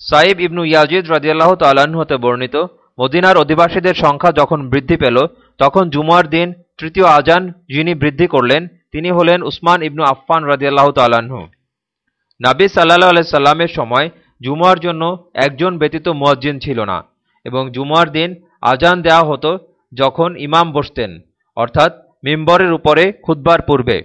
সাইব ইবনু Yazid রাজিয়াল্লাহ তাল্লাহ্ন হতে বর্ণিত, মদিনার অধিবাসীদের সংখ্যা যখন বৃদ্ধি পেল, তখন জুমার দিন তৃতীয় আজান যিনি বৃদ্ধি করলেন, তিনি হলেন উসমান ইবনু আফফান রাজিয়াল্লাহ তাল্লাহ্ন নাবি সাল্লাহ আলাইসাল্লামের সময় জুমার জন্য একজন ব্যতীত মজ্জিন ছিল না এবং জুমার দিন আজান দেওয়া হতো যখন ইমাম বসতেন, অর্থাৎ মিম্বরের উপরে খুদ্বার পূর্বে।